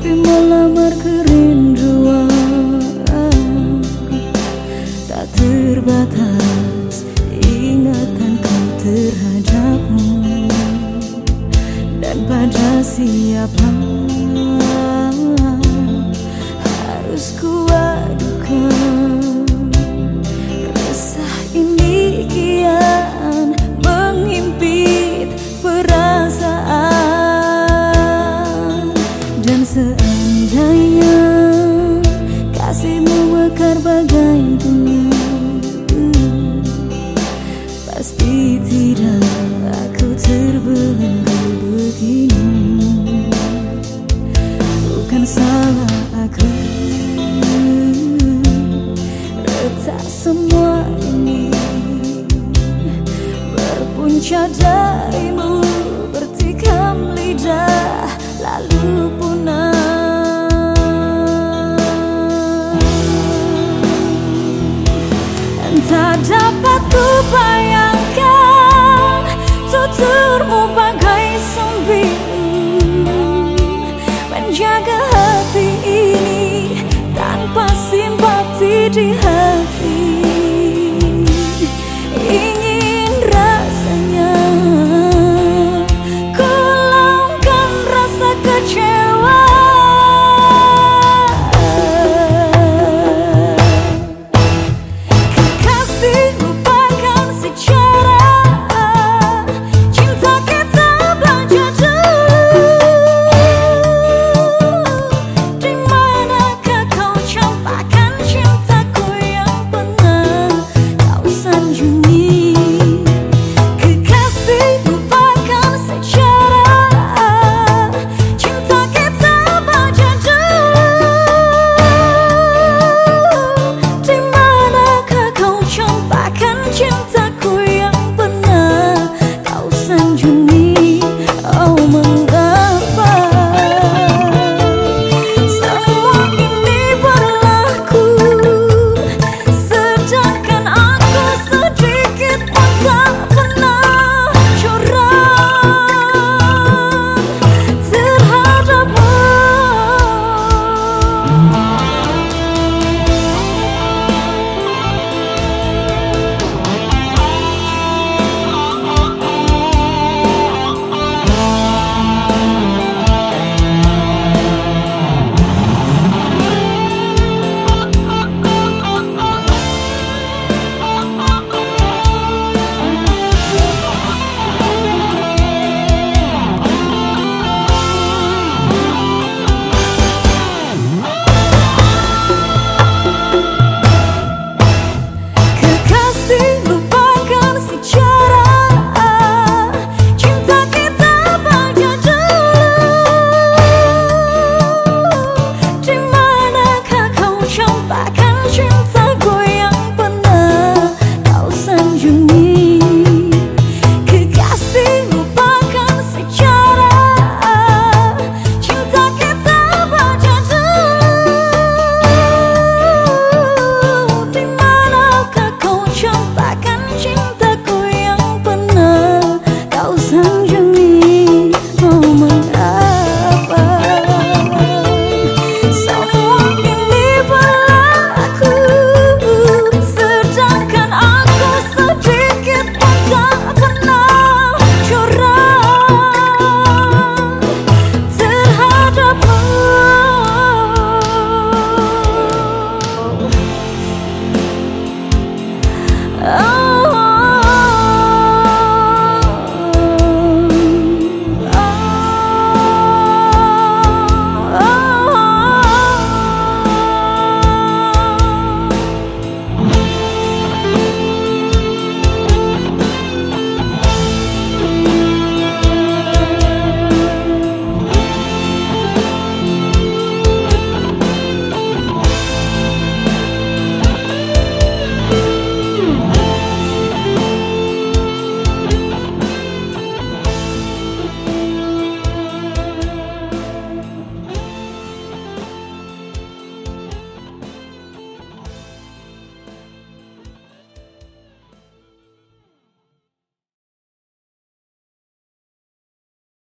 Tapi melamar kerinduan. Tak terbatas ingatan kau terhadapmu. Dan pada siapa harus ku Dan seandainya kasihmu mekar bagai bunga Pasti tidak aku terbelenggu begini. Bukan salah aku. Retak semua ini. Berpunca darimu Bertikam lidah Lalu dapat ku bayangkan Tuturmu bagai sembilan Menjaga hati ini tanpa simpati di hati.